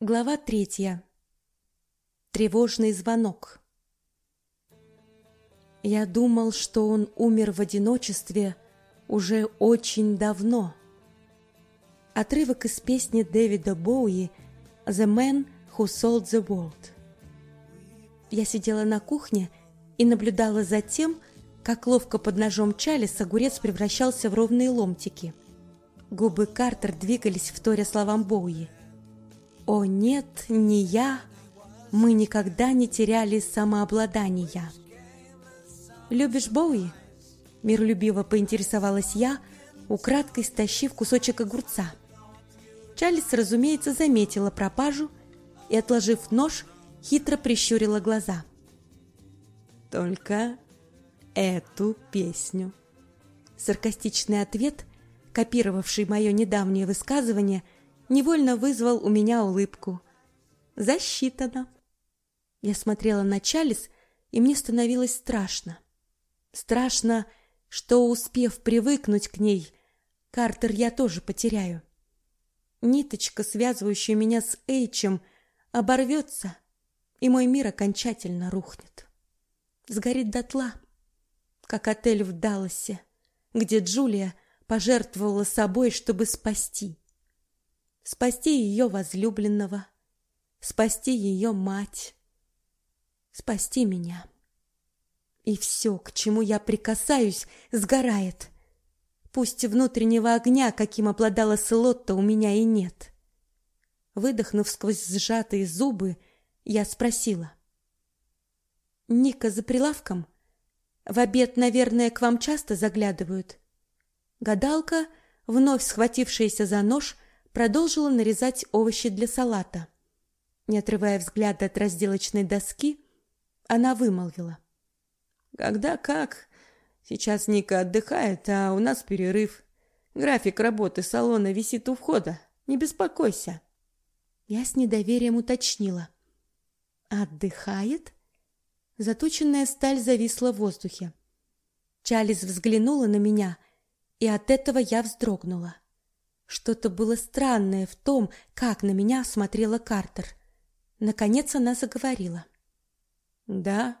Глава третья. Тревожный звонок. Я думал, что он умер в одиночестве уже очень давно. Отрывок из песни Дэвида Боуи «The Man Who Sold the World». Я сидела на кухне и наблюдала за тем, как ловко под ножом Чалис огурец превращался в ровные ломтики. Губы Картер двигались в торе словам Боуи – о нет, не я, мы никогда не теряли самообладания. Любишь Боуи? Миролюбиво поинтересовалась я, украдкой стащив кусочек огурца. Чарльз, разумеется, заметила пропажу и, отложив нож, хитро прищурила глаза. Только эту песню. Саркастичный ответ, копировавший мое недавнее высказывание – невольно вызвал у меня улыбку. Засчитано. Я смотрела на Чалис, и мне становилось страшно. Страшно, что, успев привыкнуть к ней, Картер я тоже потеряю. Ниточка, связывающая меня с Эйчем, оборвется, и мой мир окончательно рухнет. Сгорит дотла, как отель в Далласе, где Джулия пожертвовала собой, чтобы спасти спасти ее возлюбленного, спасти ее мать, спасти меня. И все, к чему я прикасаюсь, сгорает. Пусть внутреннего огня, каким обладала Селотта, у меня и нет. Выдохнув сквозь сжатые зубы, я спросила: "Ника за прилавком? В обед, наверное, к вам часто заглядывают?" Гадалка, вновь схватившаяся за нож, продолжила нарезать овощи для салата. Не отрывая взгляда от разделочной доски, она вымолвила: "Когда как? Сейчас Ника отдыхает, а у нас перерыв. График работы салона висит у входа. Не беспокойся". Я с недоверием уточнила: "Отдыхает?" Заточенная сталь зависла в воздухе. Чалис взглянула на меня, и от этого я вздрогнула. Что-то было странное в том, как на меня смотрела Картер. Наконец она заговорила. Да,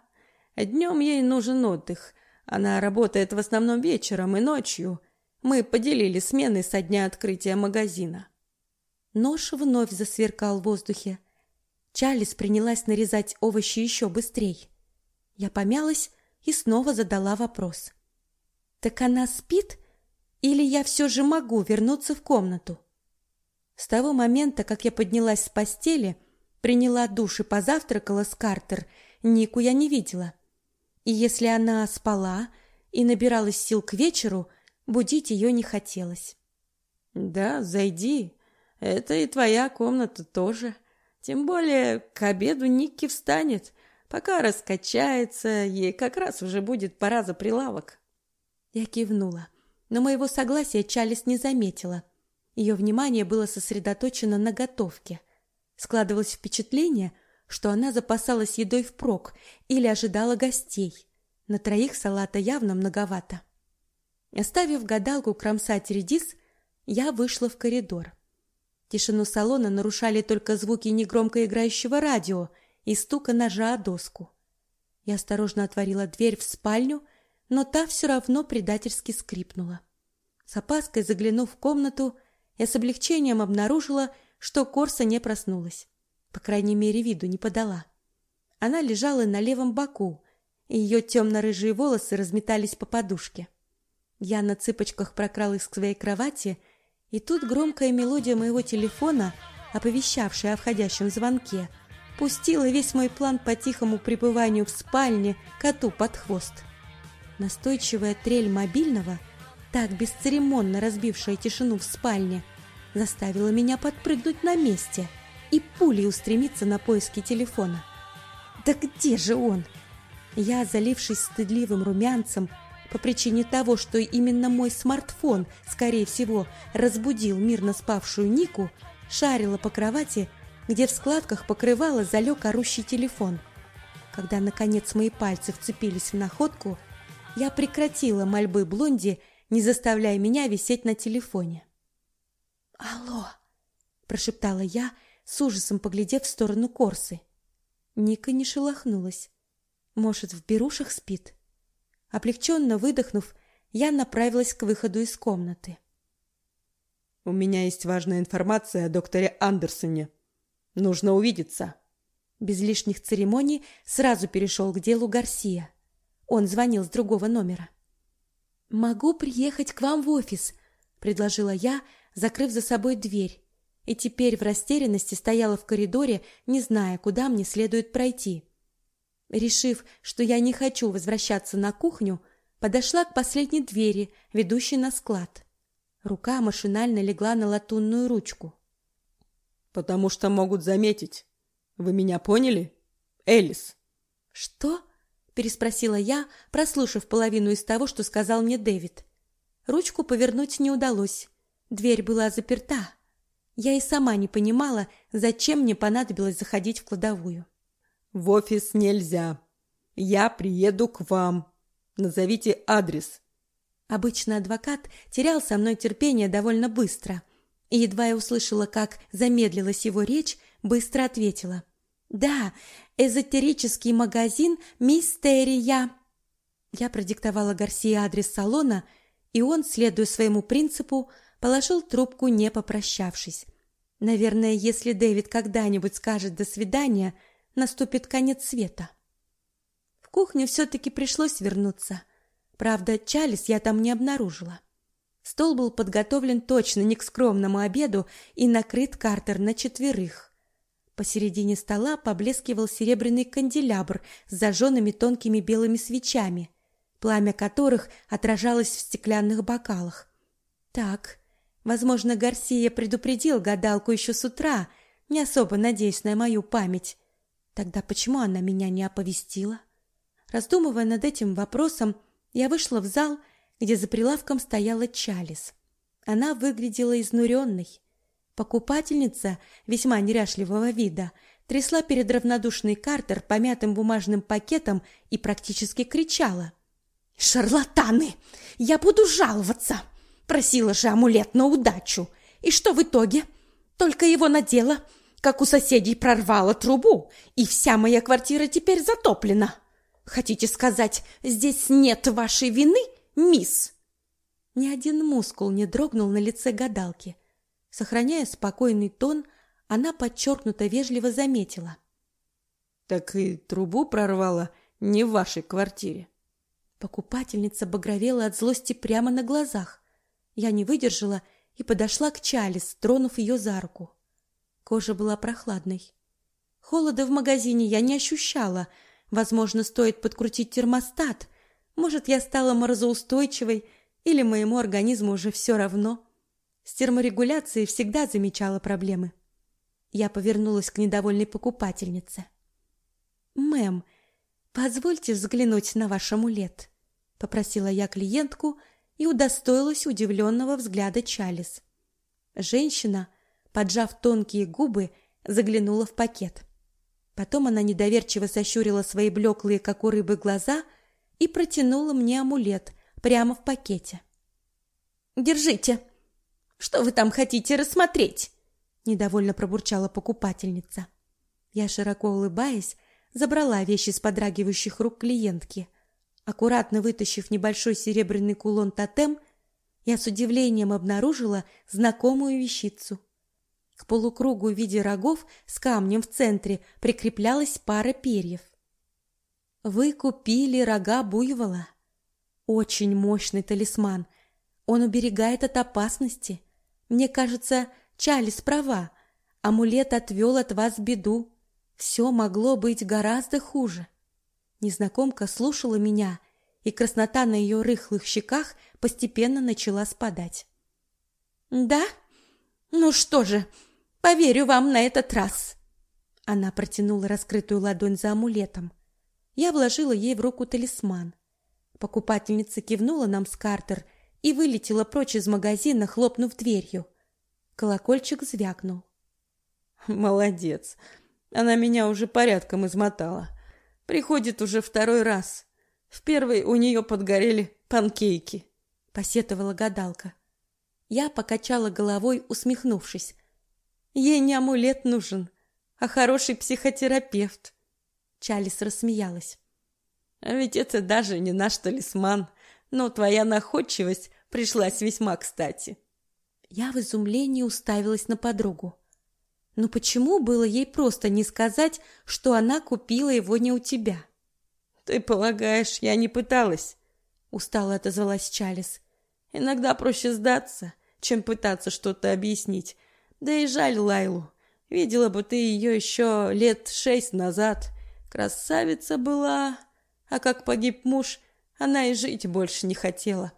днем ей нужен отдых. Она работает в основном вечером и ночью. Мы поделили смены со дня открытия магазина. Нож вновь засверкал в воздухе. Чалис принялась нарезать овощи еще быстрее. Я помялась и снова задала вопрос. Так она спит или я все же могу вернуться в комнату? С того момента, как я поднялась с постели, приняла душ и позавтракала с Картер, Нику я не видела. И если она спала и набиралась сил к вечеру, будить ее не хотелось. Да, зайди. Это и твоя комната тоже. Тем более к обеду Никки встанет, пока раскачается, ей как раз уже будет пора за прилавок. Я кивнула но моего согласия Чалис не заметила. Ее внимание было сосредоточено на готовке. Складывалось впечатление, что она запасалась едой впрок или ожидала гостей. На троих салата явно многовато. Оставив гадалку кромсать редис, я вышла в коридор. Тишину салона нарушали только звуки негромко играющего радио и стука ножа о доску. Я осторожно отворила дверь в спальню но та все равно предательски скрипнула. С опаской заглянув в комнату, я с облегчением обнаружила, что Корса не проснулась. По крайней мере, виду не подала. Она лежала на левом боку, и ее темно-рыжие волосы разметались по подушке. Я на цыпочках прокралась к своей кровати, и тут громкая мелодия моего телефона, оповещавшая о входящем звонке, пустила весь мой план по тихому пребыванию в спальне коту под хвост. Настойчивая трель мобильного, так бесцеремонно разбившая тишину в спальне, заставила меня подпрыгнуть на месте и пулей устремиться на поиски телефона. Да где же он? Я, залившись стыдливым румянцем, по причине того, что именно мой смартфон, скорее всего, разбудил мирно спавшую Нику, шарила по кровати, где в складках покрывала залег орущий телефон. Когда, наконец, мои пальцы вцепились в находку, я прекратила мольбы Блонди, не заставляя меня висеть на телефоне. «Алло!» – прошептала я, с ужасом поглядев в сторону Корсы. Ника не шелохнулась. Может, в берушах спит? Облегченно выдохнув, я направилась к выходу из комнаты. «У меня есть важная информация о докторе Андерсоне. Нужно увидеться». Без лишних церемоний сразу перешел к делу Гарсия. Он звонил с другого номера. «Могу приехать к вам в офис», — предложила я, закрыв за собой дверь, и теперь в растерянности стояла в коридоре, не зная, куда мне следует пройти. Решив, что я не хочу возвращаться на кухню, подошла к последней двери, ведущей на склад. Рука машинально легла на латунную ручку. «Потому что могут заметить. Вы меня поняли? Элис?» «Что?» – переспросила я, прослушав половину из того, что сказал мне Дэвид. Ручку повернуть не удалось. Дверь была заперта. Я и сама не понимала, зачем мне понадобилось заходить в кладовую. «В офис нельзя. Я приеду к вам. Назовите адрес». Обычно адвокат терял со мной терпение довольно быстро. И едва я услышала, как замедлилась его речь, быстро ответила. «Да, эзотерический магазин «Мистерия». Я продиктовала Гарсии адрес салона, и он, следуя своему принципу, положил трубку, не попрощавшись. Наверное, если Дэвид когда-нибудь скажет «до свидания», наступит конец света. В кухню все-таки пришлось вернуться. Правда, чалис я там не обнаружила. Стол был подготовлен точно не к скромному обеду и накрыт картер на четверых. Посередине стола поблескивал серебряный канделябр с зажженными тонкими белыми свечами, пламя которых отражалось в стеклянных бокалах. Так, возможно, Гарсия предупредил гадалку еще с утра, не особо надеясь на мою память. Тогда почему она меня не оповестила? Раздумывая над этим вопросом, я вышла в зал, где за прилавком стояла Чалис. Она выглядела изнуренной. Покупательница, весьма неряшливого вида, трясла перед равнодушной Картер помятым бумажным пакетом и практически кричала. «Шарлатаны! Я буду жаловаться! Просила же амулет на удачу! И что в итоге? Только его надела, как у соседей прорвала трубу, и вся моя квартира теперь затоплена. Хотите сказать, здесь нет вашей вины, мисс? Ни один мускул не дрогнул на лице гадалки. Сохраняя спокойный тон, она подчеркнуто вежливо заметила: "Так и трубу прорвала не в вашей квартире". Покупательница багровела от злости прямо на глазах. Я не выдержала и подошла к Чалис, тронув ее за руку. Кожа была прохладной. Холода в магазине я не ощущала. Возможно, стоит подкрутить термостат. Может, я стала морозоустойчивой, или моему организму уже все равно. С терморегуляцией всегда замечала проблемы. Я повернулась к недовольной покупательнице. «Мэм, позвольте взглянуть на ваш амулет», — попросила я клиентку и удостоилась удивленного взгляда Чалис. Женщина поджав тонкие губы, заглянула в пакет. Потом она недоверчиво сощурила свои блеклые, как у рыбы, глаза и протянула мне амулет прямо в пакете. «Держите! Что вы там хотите рассмотреть?» Недовольно пробурчала покупательница. Я, широко улыбаясь, забрала вещи с подрагивающих рук клиентки. Аккуратно вытащив небольшой серебряный кулон-тотем, я с удивлением обнаружила знакомую вещицу. К полукругу в виде рогов с камнем в центре прикреплялась пара перьев. Вы купили рога буйвола. Очень мощный талисман. Он уберегает от опасности. Мне кажется, Чалис права. Амулет отвел от вас беду. Все могло быть гораздо хуже. Незнакомка слушала меня, и краснота на ее рыхлых щеках постепенно начала спадать. Да? Ну что же, Поверю вам на этот раз. Она протянула раскрытую ладонь за амулетом. Я вложила ей в руку талисман. Покупательница кивнула нам с Картер и вылетела прочь из магазина, хлопнув дверью. Колокольчик звякнул. Молодец. Она меня уже порядком измотала. Приходит уже второй раз. В первый у нее подгорели панкейки, посетовала гадалка. Я покачала головой, усмехнувшись. Ей не амулет нужен, а хороший психотерапевт. Чалис рассмеялась. А ведь это даже не наш талисман, но твоя находчивость пришлась весьма кстати. Я в изумлении уставилась на подругу. Но почему было ей просто не сказать, что она купила его не у тебя? Ты полагаешь, я не пыталась? Устало отозвалась Чалис. Иногда проще сдаться, чем пытаться что-то объяснить. Да и жаль Лайлу. Видела бы ты ее еще лет шесть назад. Красавица была, а как погиб муж, она и жить больше не хотела.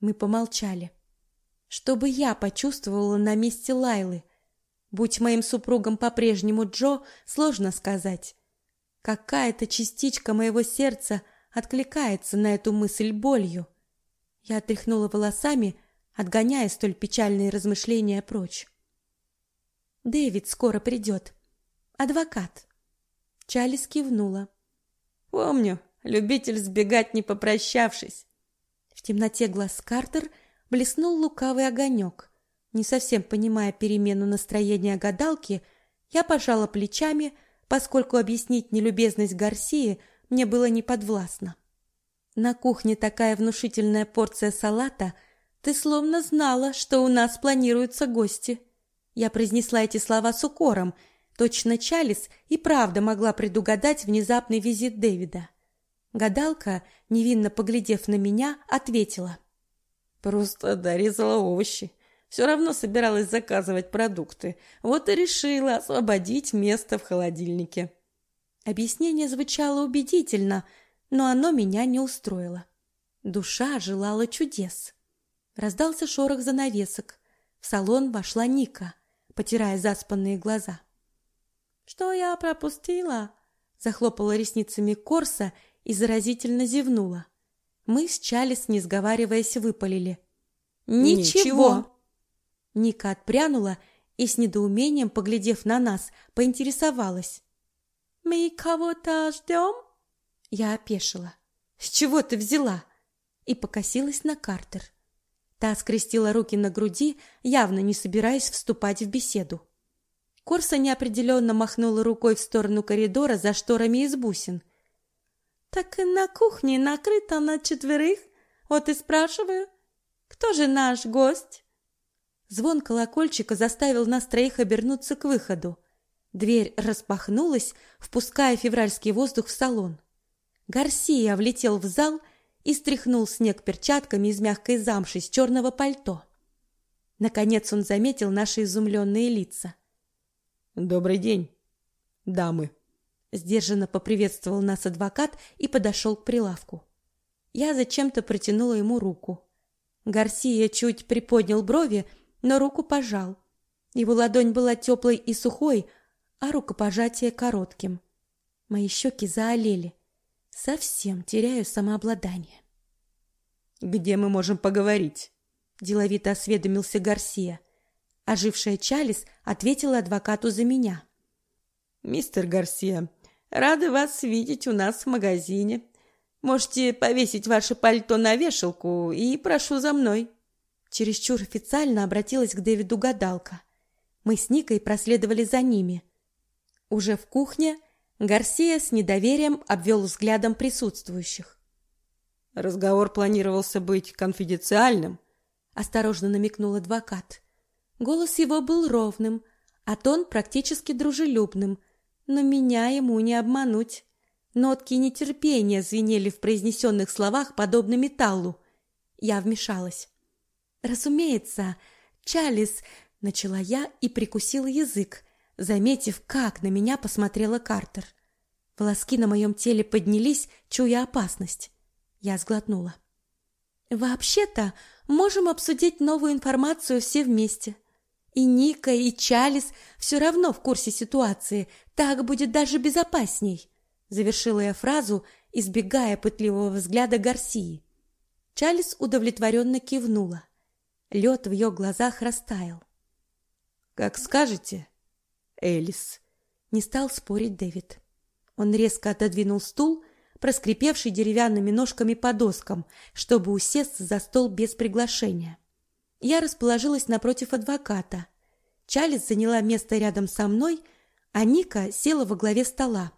Мы помолчали. Что бы я почувствовала на месте Лайлы? Будь моим супругом по-прежнему Джо, сложно сказать. Какая-то частичка моего сердца откликается на эту мысль болью. Я отряхнула волосами, отгоняя столь печальные размышления прочь. Дэвид скоро придет. Адвокат. Чалис кивнула. Помню, любитель сбегать не попрощавшись. В темноте глаз Картер блеснул лукавый огонек. Не совсем понимая перемену настроения гадалки, я пожала плечами, поскольку объяснить нелюбезность Гарсии мне было неподвластно. На кухне такая внушительная порция салата, ты словно знала, что у нас планируются гости. Я произнесла эти слова с укором. Точно Чалис и правда могла предугадать внезапный визит Дэвида. Гадалка, невинно поглядев на меня, ответила: "Просто дорезала овощи. Все равно собиралась заказывать продукты. Вот и решила освободить место в холодильнике". Объяснение звучало убедительно, но оно меня не устроило. Душа желала чудес. Раздался шорох занавесок. В салон вошла Ника потирая заспанные глаза. Что я пропустила? Захлопала ресницами Корса и заразительно зевнула. Мы с Чалис, не сговариваясь, выпалили: "Ничего". Ника отпрянула и с недоумением, поглядев на нас, поинтересовалась: "Мы кого-то ждем?» Я опешила. "С чего ты взяла?" и покосилась на Картер. Та скрестила руки на груди, явно не собираясь вступать в беседу. Корса неопределенно махнула рукой в сторону коридора за шторами из бусин. Так и на кухне накрыто на четверых. Вот и спрашиваю, кто же наш гость? Звон колокольчика заставил нас троих обернуться к выходу. Дверь распахнулась, впуская февральский воздух в салон. Гарсия влетел в зал и стряхнул снег перчатками из мягкой замши с черного пальто. Наконец он заметил наши изумленные лица. Добрый день, дамы. Сдержанно поприветствовал нас адвокат и подошел к прилавку. Я зачем-то протянула ему руку. Гарсия чуть приподнял брови, но руку пожал. Его ладонь была теплой и сухой, а рукопожатие коротким. Мои щеки заолели. Совсем теряю самообладание. Где мы можем поговорить? деловито осведомился Гарсия. Ожившая Чалис ответила адвокату за меня. Мистер Гарсия, рады вас видеть у нас в магазине. Можете повесить ваше пальто на вешалку и прошу за мной. Чересчур официально обратилась к Дэвиду гадалка. Мы с Никой проследовали за ними. Уже в кухне Гарсия с недоверием обвел взглядом присутствующих. Разговор планировался быть конфиденциальным, осторожно намекнул адвокат. Голос его был ровным, а тон практически дружелюбным, но меня ему не обмануть. Нотки нетерпения звенели в произнесенных словах подобно металлу. Я вмешалась. Разумеется, Чалис, начала я и прикусила язык, заметив, как на меня посмотрела Картер. Волоски на моем теле поднялись, чуя опасность. Я сглотнула. Вообще-то, можем обсудить новую информацию все вместе. И Ника, и Чалис все равно в курсе ситуации. Так будет даже безопасней, завершила я фразу, избегая пытливого взгляда Гарсии. Чалис удовлетворенно кивнула. Лед в ее глазах растаял. Как скажете, Элис. Не стал спорить Дэвид. Он резко отодвинул стул, проскрипевший деревянными ножками по доскам, чтобы усесться за стол без приглашения. Я расположилась напротив адвоката. Чалис заняла место рядом со мной, а Ника села во главе стола.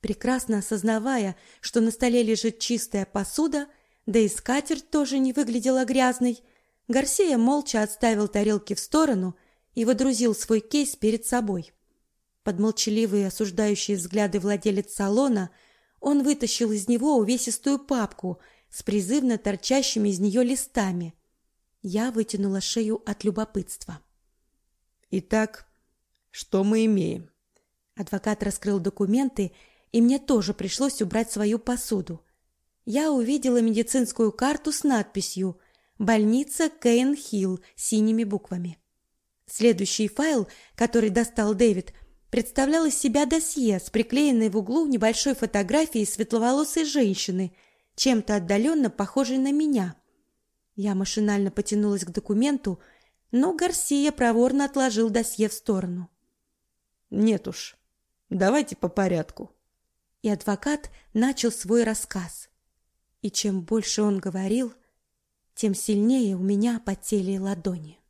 Прекрасно осознавая, что на столе лежит чистая посуда, да и скатерть тоже не выглядела грязной, Гарсия молча отставил тарелки в сторону и водрузил свой кейс перед собой. Под молчаливые осуждающие взгляды владелец салона он вытащил из него увесистую папку с призывно торчащими из нее листами. Я вытянула шею от любопытства. Итак, что мы имеем? Адвокат раскрыл документы, и мне тоже пришлось убрать свою посуду. Я увидела медицинскую карту с надписью «Больница Кейн-Хилл» синими буквами. Следующий файл, который достал Дэвид, представлял из себя досье с приклеенной в углу небольшой фотографией светловолосой женщины, чем-то отдаленно похожей на меня. Я машинально потянулась к документу, но Гарсия проворно отложил досье в сторону. Нет уж. Давайте по порядку. И адвокат начал свой рассказ. И чем больше он говорил, тем сильнее у меня потели ладони.